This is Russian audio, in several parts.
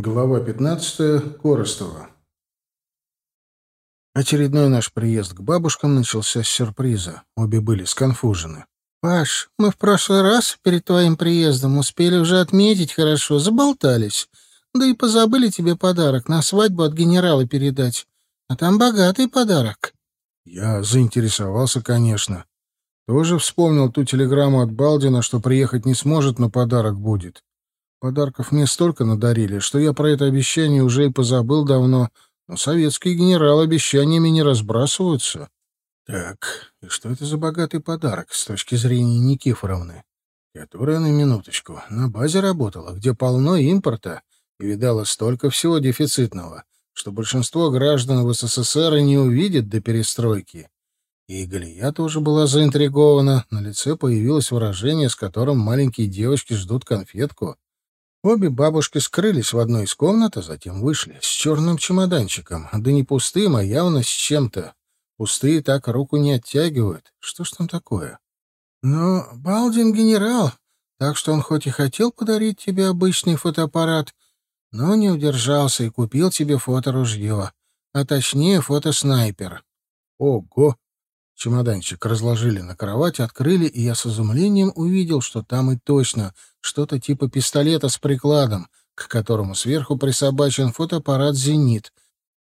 Глава 15. Коростова. Очередной наш приезд к бабушкам начался с сюрприза. Обе были сконфужены. «Паш, мы в прошлый раз перед твоим приездом успели уже отметить хорошо, заболтались. Да и позабыли тебе подарок на свадьбу от генерала передать. А там богатый подарок». Я заинтересовался, конечно. Тоже вспомнил ту телеграмму от Балдина, что приехать не сможет, но подарок будет. Подарков мне столько надарили, что я про это обещание уже и позабыл давно, но советские генералы обещаниями не разбрасываются. Так, и что это за богатый подарок с точки зрения Никифоровны, которая на минуточку на базе работала, где полно импорта и видала столько всего дефицитного, что большинство граждан в СССР и не увидит до перестройки. И Галия тоже была заинтригована, на лице появилось выражение, с которым маленькие девочки ждут конфетку. Обе бабушки скрылись в одной из комнат, а затем вышли с черным чемоданчиком. Да не пустым, а явно с чем-то. Пустые так руку не оттягивают. Что ж там такое? Но Балдин генерал, так что он хоть и хотел подарить тебе обычный фотоаппарат, но не удержался и купил тебе фоторужье, а точнее фотоснайпер. Ого! Чемоданчик разложили на кровать, открыли, и я с изумлением увидел, что там и точно что-то типа пистолета с прикладом, к которому сверху присобачен фотоаппарат «Зенит»,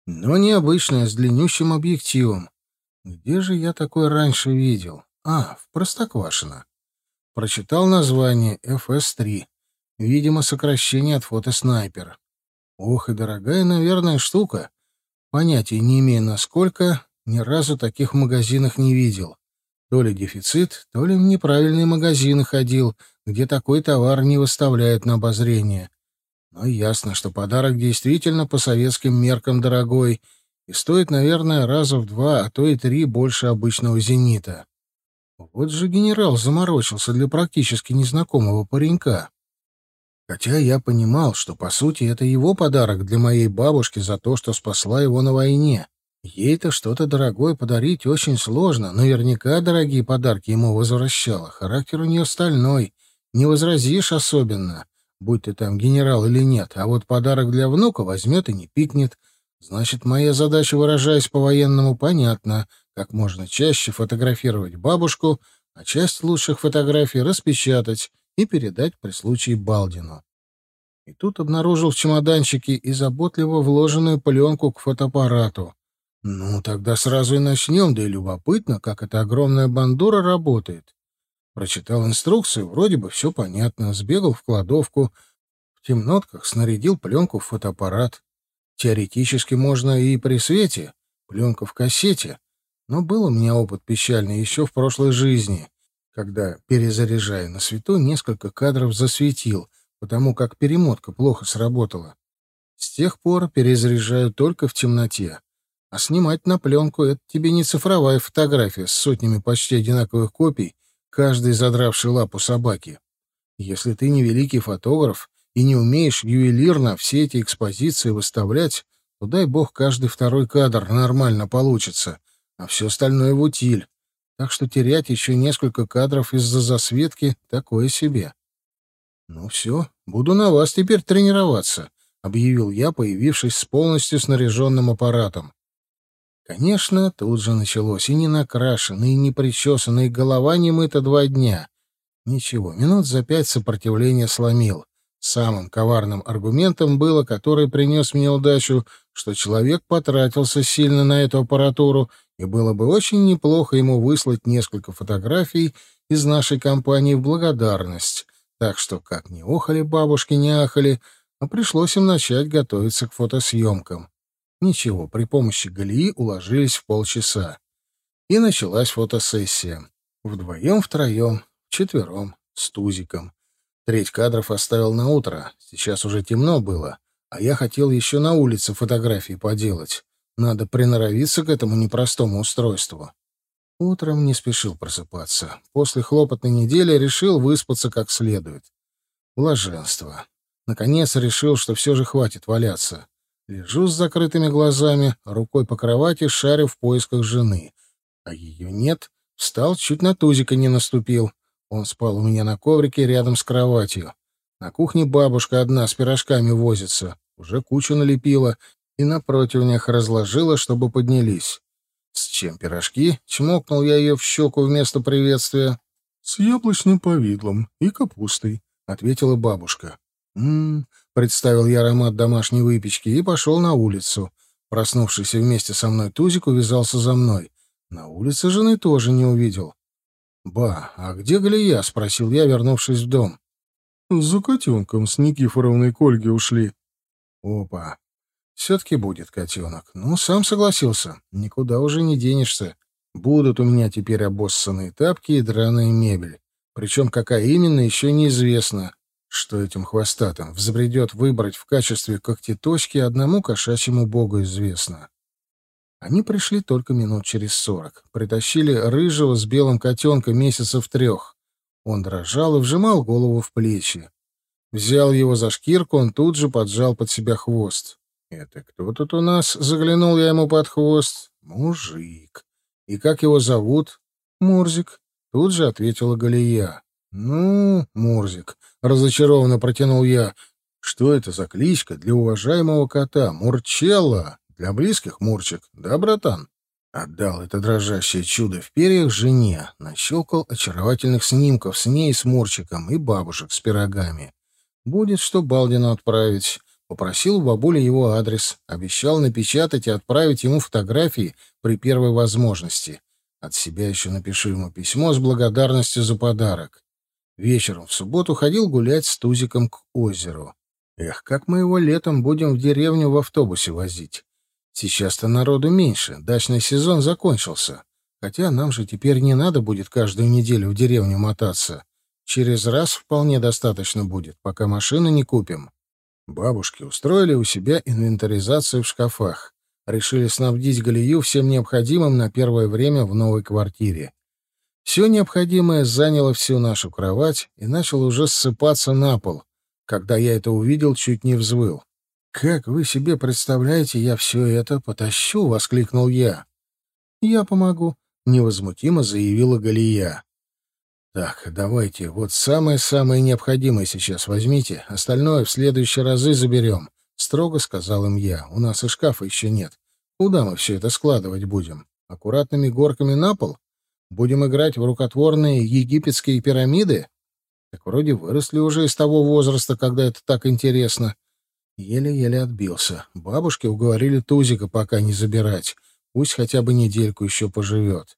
но необычный, а с длиннющим объективом. Где же я такой раньше видел? А, в Простоквашино. Прочитал название FS-3. Видимо, сокращение от фотоснайпера. Ох, и дорогая, наверное, штука. Понятия не имею, насколько, ни разу таких в магазинах не видел. То ли дефицит, то ли в неправильные магазины ходил, где такой товар не выставляют на обозрение. Но ясно, что подарок действительно по советским меркам дорогой и стоит, наверное, раза в два, а то и три больше обычного «Зенита». Вот же генерал заморочился для практически незнакомого паренька. Хотя я понимал, что, по сути, это его подарок для моей бабушки за то, что спасла его на войне. Ей-то что-то дорогое подарить очень сложно. Наверняка дорогие подарки ему возвращала. Характер у нее стальной. Не возразишь особенно, будь ты там генерал или нет. А вот подарок для внука возьмет и не пикнет. Значит, моя задача, выражаясь по-военному, понятна. Как можно чаще фотографировать бабушку, а часть лучших фотографий распечатать и передать при случае Балдину. И тут обнаружил в чемоданчике и заботливо вложенную пленку к фотоаппарату. Ну, тогда сразу и начнем, да и любопытно, как эта огромная бандура работает. Прочитал инструкцию, вроде бы все понятно, сбегал в кладовку, в темнотках снарядил пленку в фотоаппарат. Теоретически можно и при свете, пленка в кассете, но был у меня опыт печальный еще в прошлой жизни, когда, перезаряжая на свету, несколько кадров засветил, потому как перемотка плохо сработала. С тех пор перезаряжаю только в темноте. А снимать на пленку — это тебе не цифровая фотография с сотнями почти одинаковых копий, каждый задравший лапу собаки. Если ты не великий фотограф и не умеешь ювелирно все эти экспозиции выставлять, то дай бог каждый второй кадр нормально получится, а все остальное в утиль. Так что терять еще несколько кадров из-за засветки — такое себе. «Ну все, буду на вас теперь тренироваться», — объявил я, появившись с полностью снаряженным аппаратом. Конечно, тут же началось и не накрашенная, и не причесанная, голова не мыта два дня. Ничего, минут за пять сопротивление сломил. Самым коварным аргументом было, который принес мне удачу, что человек потратился сильно на эту аппаратуру, и было бы очень неплохо ему выслать несколько фотографий из нашей компании в благодарность. Так что, как ни охали бабушки, не ахали, а пришлось им начать готовиться к фотосъемкам. Ничего, при помощи Галии уложились в полчаса. И началась фотосессия. Вдвоем-втроем, четвером, с Тузиком. Треть кадров оставил на утро. Сейчас уже темно было. А я хотел еще на улице фотографии поделать. Надо приноровиться к этому непростому устройству. Утром не спешил просыпаться. После хлопотной недели решил выспаться как следует. Блаженство. Наконец решил, что все же хватит валяться. Лежу с закрытыми глазами, рукой по кровати шарю в поисках жены. А ее нет. Встал, чуть на тузика не наступил. Он спал у меня на коврике рядом с кроватью. На кухне бабушка одна с пирожками возится. уже кучу налепила и на противнях разложила, чтобы поднялись. «С чем пирожки?» — чмокнул я ее в щеку вместо приветствия. «С яблочным повидлом и капустой», — ответила бабушка. «М-м-м», представил я аромат домашней выпечки и пошел на улицу. Проснувшийся вместе со мной Тузик увязался за мной. На улице жены тоже не увидел. «Ба, а где Галия?» — спросил я, вернувшись в дом. «За котенком с Никифоровной к Ольге ушли». «Опа! Все-таки будет котенок. Ну, сам согласился. Никуда уже не денешься. Будут у меня теперь обоссанные тапки и драная мебель. Причем какая именно, еще неизвестно. Что этим хвостатым взбредет выбрать в качестве когтеточки, одному кошачьему богу известно. Они пришли только минут через сорок. Притащили рыжего с белым котенка месяцев трех. Он дрожал и вжимал голову в плечи. Взял его за шкирку, он тут же поджал под себя хвост. «Это кто тут у нас?» — заглянул я ему под хвост. «Мужик. И как его зовут?» «Мурзик», — тут же ответила Галия. «Ну, Мурзик», — разочарованно протянул я. «Что это за кличка для уважаемого кота? Мурчелла?» Для близких Мурчик, да, братан? Отдал это дрожащее чудо в перьях жене, нащелкал очаровательных снимков с ней с Мурчиком и бабушек с пирогами. Будет что Балдину отправить. Попросил у бабули его адрес, обещал напечатать и отправить ему фотографии при первой возможности. От себя еще напишу ему письмо с благодарностью за подарок. Вечером в субботу ходил гулять с Тузиком к озеру. Эх, как мы его летом будем в деревню в автобусе возить. Сейчас-то народу меньше, дачный сезон закончился. Хотя нам же теперь не надо будет каждую неделю в деревню мотаться. Через раз вполне достаточно будет, пока машину не купим. Бабушки устроили у себя инвентаризацию в шкафах. Решили снабдить Галию всем необходимым на первое время в новой квартире. Все необходимое заняло всю нашу кровать и начало уже ссыпаться на пол. Когда я это увидел, чуть не взвыл. «Как вы себе представляете, я все это потащу?» — воскликнул я. «Я помогу», — невозмутимо заявила Галия. «Так, давайте, вот самое-самое необходимое сейчас возьмите, остальное в следующие разы заберем», — строго сказал им я. «У нас и шкафа еще нет. Куда мы все это складывать будем? Аккуратными горками на пол? Будем играть в рукотворные египетские пирамиды? Так вроде выросли уже из того возраста, когда это так интересно». Еле-еле отбился. Бабушки уговорили Тузика пока не забирать. Пусть хотя бы недельку еще поживет.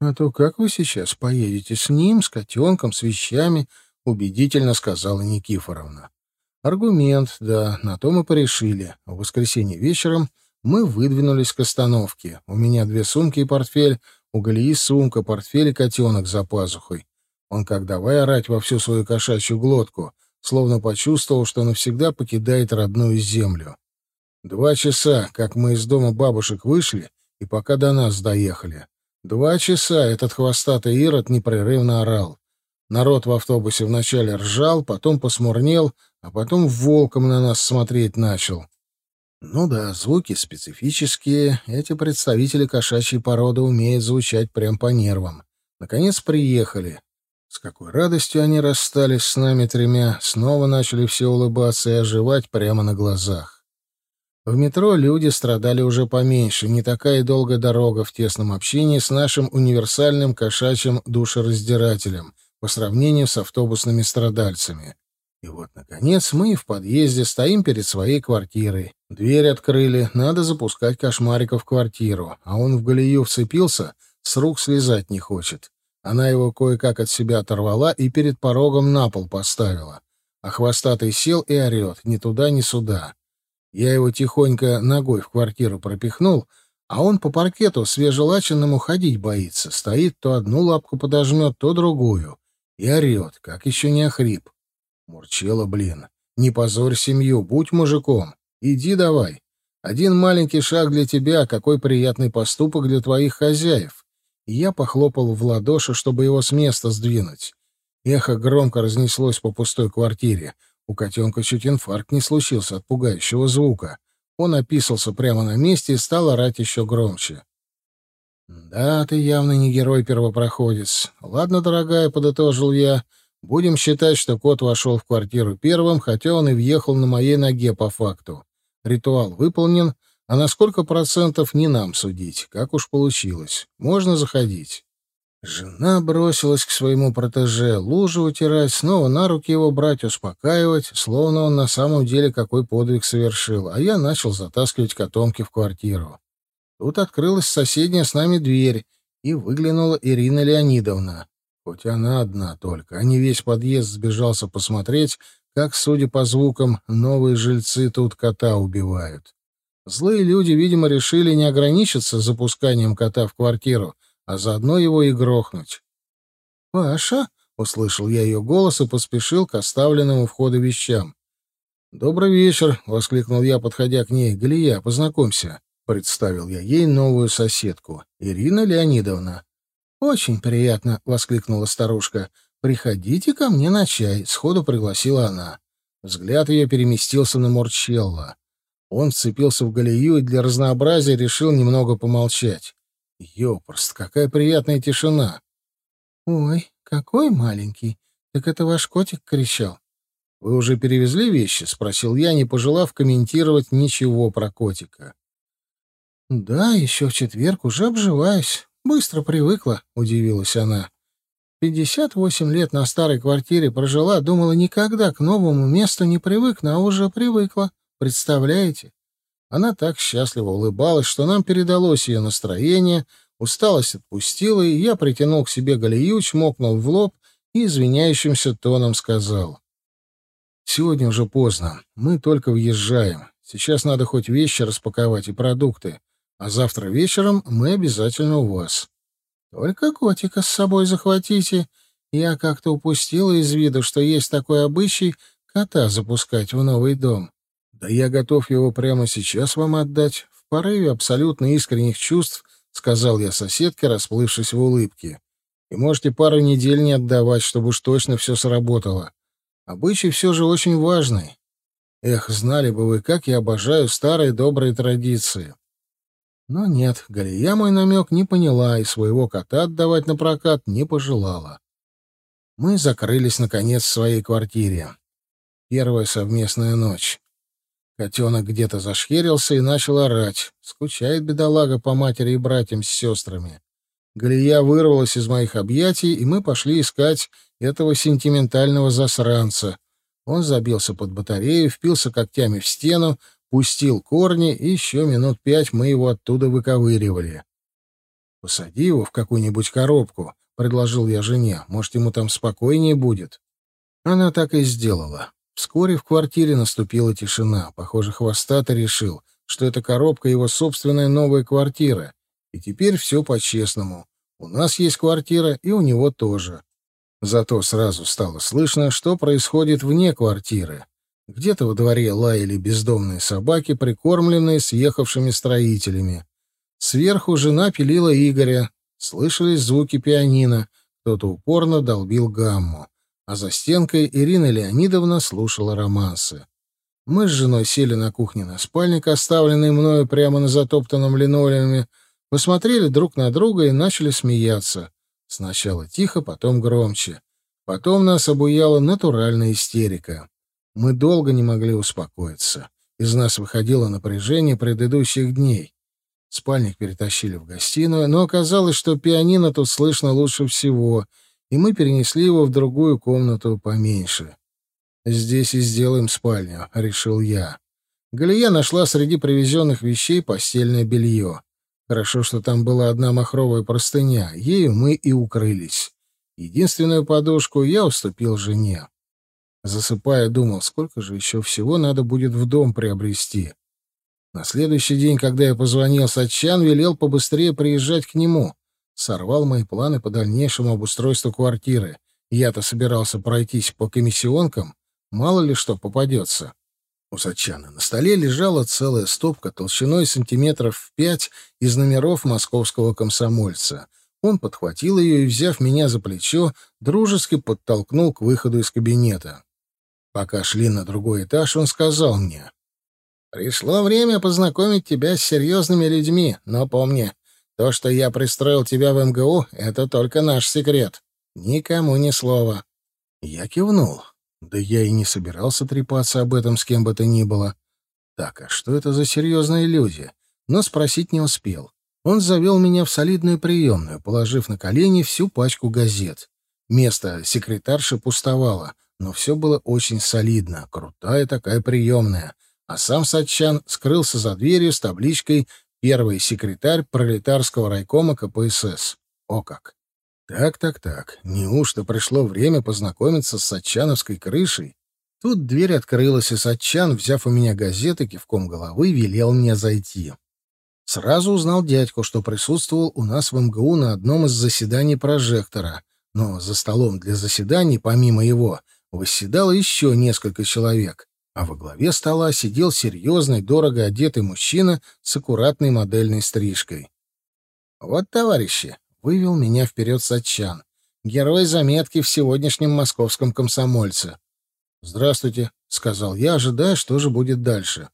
«А то как вы сейчас поедете с ним, с котенком, с вещами?» — убедительно сказала Никифоровна. Аргумент, да, на то мы порешили. В воскресенье вечером мы выдвинулись к остановке. У меня две сумки и портфель, у Галии сумка, портфель и котенок за пазухой. Он как давай орать во всю свою кошачью глотку — словно почувствовал, что навсегда покидает родную землю. Два часа, как мы из дома бабушек вышли, и пока до нас доехали. Два часа этот хвостатый ирод непрерывно орал. Народ в автобусе вначале ржал, потом посмурнел, а потом волком на нас смотреть начал. Ну да, звуки специфические, эти представители кошачьей породы умеют звучать прям по нервам. Наконец приехали. С какой радостью они расстались с нами тремя, снова начали все улыбаться и оживать прямо на глазах. В метро люди страдали уже поменьше, не такая долгая дорога в тесном общении с нашим универсальным кошачьим душераздирателем по сравнению с автобусными страдальцами. И вот, наконец, мы в подъезде стоим перед своей квартирой. Дверь открыли, надо запускать кошмарика в квартиру, а он в галею вцепился, с рук слезать не хочет. Она его кое-как от себя оторвала и перед порогом на пол поставила. А хвостатый сел и орет, ни туда, ни сюда. Я его тихонько ногой в квартиру пропихнул, а он по паркету свежелаченному ходить боится. Стоит, то одну лапку подожмет, то другую. И орет, как еще не охрип. Мурчела, блин. Не позорь семью, будь мужиком. Иди давай. Один маленький шаг для тебя, какой приятный поступок для твоих хозяев я похлопал в ладоши, чтобы его с места сдвинуть. Эхо громко разнеслось по пустой квартире. У котенка чуть инфаркт не случился от пугающего звука. Он описался прямо на месте и стал орать еще громче. «Да, ты явно не герой-первопроходец. Ладно, дорогая, — подытожил я, — будем считать, что кот вошел в квартиру первым, хотя он и въехал на моей ноге по факту. Ритуал выполнен, а на сколько процентов не нам судить, как уж получилось. Можно заходить. Жена бросилась к своему протеже, лужу утирать, снова на руки его брать, успокаивать, словно он на самом деле какой подвиг совершил, а я начал затаскивать котомки в квартиру. Тут открылась соседняя с нами дверь, и выглянула Ирина Леонидовна. Хоть она одна только, а не весь подъезд сбежался посмотреть, как, судя по звукам, новые жильцы тут кота убивают. Злые люди, видимо, решили не ограничиться запусканием кота в квартиру, а заодно его и грохнуть. «Паша?» — услышал я ее голос и поспешил к оставленному у входа вещам. «Добрый вечер!» — воскликнул я, подходя к ней. «Галия, познакомься!» — представил я ей новую соседку. «Ирина Леонидовна». «Очень приятно!» — воскликнула старушка. «Приходите ко мне на чай!» — сходу пригласила она. Взгляд ее переместился на Мурчелла. Он вцепился в Галию и для разнообразия решил немного помолчать. Ёпрст, какая приятная тишина. Ой, какой маленький. Так это ваш котик кричал. Вы уже перевезли вещи? спросил я, не пожелав комментировать ничего про котика. Да, еще в четверг уже обживаюсь. Быстро привыкла, удивилась она. Пятьдесят восемь лет на старой квартире прожила, думала, никогда к новому месту не привыкну, а уже привыкла. Представляете? Она так счастливо улыбалась, что нам передалось ее настроение, усталость отпустила, и я притянул к себе Галию, чмокнул в лоб и извиняющимся тоном сказал. «Сегодня уже поздно. Мы только въезжаем. Сейчас надо хоть вещи распаковать и продукты. А завтра вечером мы обязательно у вас. Только котика с собой захватите. Я как-то упустила из виду, что есть такой обычай кота запускать в новый дом. Да я готов его прямо сейчас вам отдать. В порыве абсолютно искренних чувств сказал я соседке, расплывшись в улыбке. И можете пару недель не отдавать, чтобы уж точно все сработало. Обычай все же очень важный. Эх, знали бы вы, как я обожаю старые добрые традиции. Но нет, Галия мой намек не поняла и своего кота отдавать на прокат не пожелала. Мы закрылись, наконец, в своей квартире. Первая совместная ночь. Котенок где-то зашхерился и начал орать. Скучает бедолага по матери и братьям с сестрами. Галия вырвалась из моих объятий, и мы пошли искать этого сентиментального засранца. Он забился под батарею, впился когтями в стену, пустил корни, и еще минут пять мы его оттуда выковыривали. «Посади его в какую-нибудь коробку», — предложил я жене. «Может, ему там спокойнее будет?» Она так и сделала. Вскоре в квартире наступила тишина. Похоже, хвостато решил, что эта коробка — его собственная новая квартира. И теперь все по-честному. У нас есть квартира, и у него тоже. Зато сразу стало слышно, что происходит вне квартиры. Где-то во дворе лаяли бездомные собаки, прикормленные съехавшими строителями. Сверху жена пилила Игоря. Слышались звуки пианино. Кто-то упорно долбил гамму а за стенкой Ирина Леонидовна слушала романсы. Мы с женой сели на кухне на спальник, оставленный мною прямо на затоптанном линолеуме, посмотрели друг на друга и начали смеяться. Сначала тихо, потом громче. Потом нас обуяла натуральная истерика. Мы долго не могли успокоиться. Из нас выходило напряжение предыдущих дней. Спальник перетащили в гостиную, но оказалось, что пианино тут слышно лучше всего — и мы перенесли его в другую комнату поменьше. «Здесь и сделаем спальню», — решил я. Галия нашла среди привезенных вещей постельное белье. Хорошо, что там была одна махровая простыня, ею мы и укрылись. Единственную подушку я уступил жене. Засыпая, думал, сколько же еще всего надо будет в дом приобрести. На следующий день, когда я позвонил Сачан, велел побыстрее приезжать к нему сорвал мои планы по дальнейшему обустройству квартиры. Я-то собирался пройтись по комиссионкам, мало ли что попадется. У Сачана на столе лежала целая стопка толщиной сантиметров в пять из номеров московского комсомольца. Он подхватил ее и, взяв меня за плечо, дружески подтолкнул к выходу из кабинета. Пока шли на другой этаж, он сказал мне, «Пришло время познакомить тебя с серьезными людьми, но помни, то, что я пристроил тебя в МГУ, это только наш секрет. Никому ни слова. Я кивнул. Да я и не собирался трепаться об этом с кем бы то ни было. Так, а что это за серьезные люди? Но спросить не успел. Он завел меня в солидную приемную, положив на колени всю пачку газет. Место секретарши пустовало, но все было очень солидно, крутая такая приемная. А сам Сатчан скрылся за дверью с табличкой «Первый секретарь пролетарского райкома КПСС». О как! Так-так-так, неужто пришло время познакомиться с Сатчановской крышей? Тут дверь открылась, и Сатчан, взяв у меня газеты, кивком головы велел мне зайти. Сразу узнал дядьку, что присутствовал у нас в МГУ на одном из заседаний прожектора. Но за столом для заседаний, помимо его, восседало еще несколько человек, а во главе стола сидел серьезный, дорого одетый мужчина с аккуратной модельной стрижкой. «Вот, товарищи, вывел меня вперед Сатчан. Герой заметки в сегодняшнем московском комсомольце. «Здравствуйте», — сказал я, ожидая, что же будет дальше.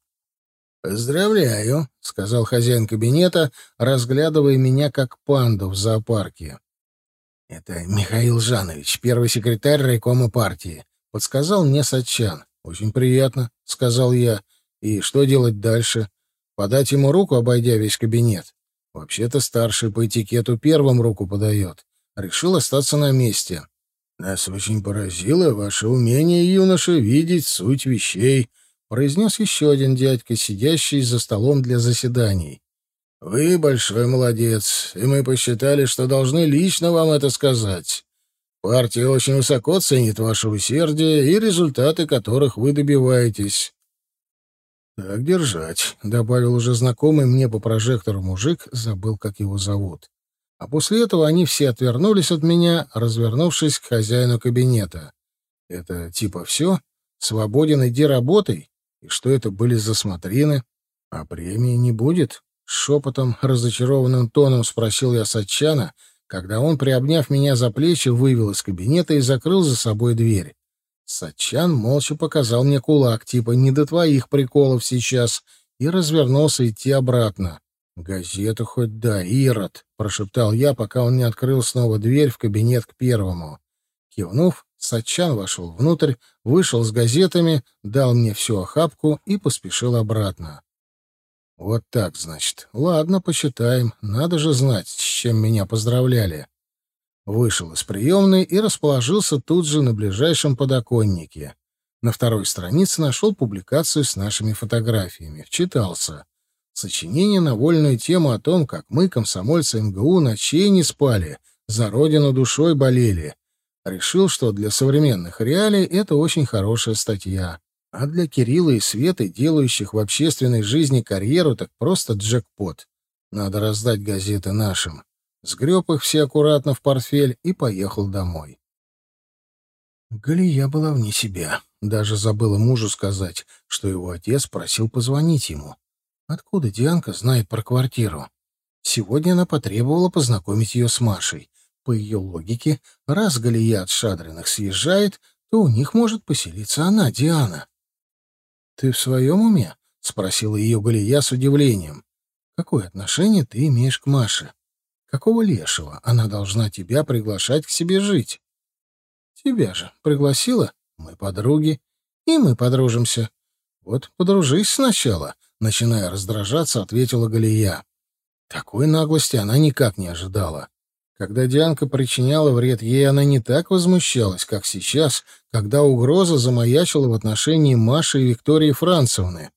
«Поздравляю», — сказал хозяин кабинета, разглядывая меня как панду в зоопарке. «Это Михаил Жанович, первый секретарь райкома партии», — подсказал мне Сатчан. «Очень приятно», — сказал я. «И что делать дальше? Подать ему руку, обойдя весь кабинет?» Вообще-то старший по этикету первым руку подает. Решил остаться на месте. Нас очень поразило ваше умение, юноша, видеть суть вещей, произнес еще один дядька, сидящий за столом для заседаний. Вы большой молодец, и мы посчитали, что должны лично вам это сказать. Партия очень высоко ценит ваше усердие и результаты которых вы добиваетесь. «Так держать», — добавил уже знакомый мне по прожектору мужик, забыл, как его зовут. А после этого они все отвернулись от меня, развернувшись к хозяину кабинета. «Это типа все? Свободен, иди работай? И что это были за смотрины? А премии не будет?» Шепотом, разочарованным тоном спросил я Сатчана, когда он, приобняв меня за плечи, вывел из кабинета и закрыл за собой дверь. Сачан молча показал мне кулак, типа «не до твоих приколов сейчас», и развернулся идти обратно. «Газету хоть да, Ирод», — прошептал я, пока он не открыл снова дверь в кабинет к первому. Кивнув, Сачан вошел внутрь, вышел с газетами, дал мне всю охапку и поспешил обратно. «Вот так, значит. Ладно, посчитаем. Надо же знать, с чем меня поздравляли». Вышел из приемной и расположился тут же на ближайшем подоконнике. На второй странице нашел публикацию с нашими фотографиями. Вчитался. Сочинение на вольную тему о том, как мы, комсомольцы МГУ, ночей не спали, за родину душой болели. Решил, что для современных реалий это очень хорошая статья. А для Кирилла и Светы, делающих в общественной жизни карьеру, так просто джекпот. Надо раздать газеты нашим сгреб их все аккуратно в портфель и поехал домой. Галия была вне себя. Даже забыла мужу сказать, что его отец просил позвонить ему. Откуда Дианка знает про квартиру? Сегодня она потребовала познакомить ее с Машей. По ее логике, раз Галия от Шадриных съезжает, то у них может поселиться она, Диана. — Ты в своем уме? — спросила ее Галия с удивлением. — Какое отношение ты имеешь к Маше? Какого лешего она должна тебя приглашать к себе жить? Тебя же пригласила, мы подруги, и мы подружимся. Вот подружись сначала, начиная раздражаться, ответила Галия. Такой наглости она никак не ожидала. Когда Дианка причиняла вред ей, она не так возмущалась, как сейчас, когда угроза замаячила в отношении Маши и Виктории Францевны.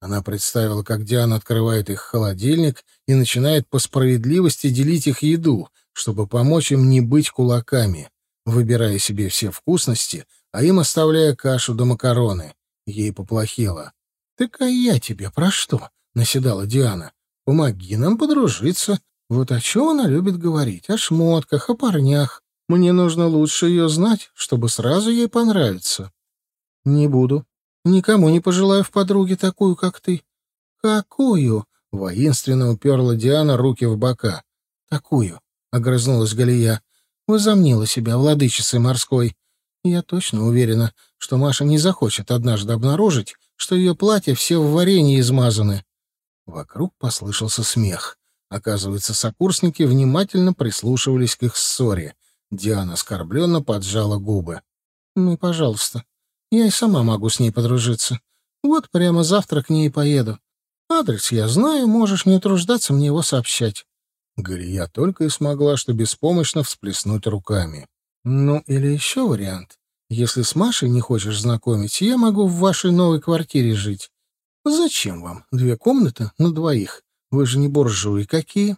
Она представила, как Диана открывает их холодильник и начинает по справедливости делить их еду, чтобы помочь им не быть кулаками, выбирая себе все вкусности, а им оставляя кашу да макароны. Ей поплохело. «Так а я тебе про что?» — наседала Диана. «Помоги нам подружиться. Вот о чем она любит говорить. О шмотках, о парнях. Мне нужно лучше ее знать, чтобы сразу ей понравиться». «Не буду», Никому не пожелаю в подруге такую, как ты. Какую? Воинственно уперла Диана руки в бока. Такую, огрызнулась Галия. Возомнила себя владычицей морской. Я точно уверена, что Маша не захочет однажды обнаружить, что ее платья все в варенье измазаны. Вокруг послышался смех. Оказывается, сокурсники внимательно прислушивались к их ссоре. Диана оскорбленно поджала губы. «Ну, пожалуйста, я и сама могу с ней подружиться. Вот прямо завтра к ней поеду. Адрес я знаю, можешь не труждаться мне его сообщать. Галия только и смогла, что беспомощно всплеснуть руками. Ну, или еще вариант. Если с Машей не хочешь знакомить, я могу в вашей новой квартире жить. Зачем вам две комнаты на двоих? Вы же не буржуи какие.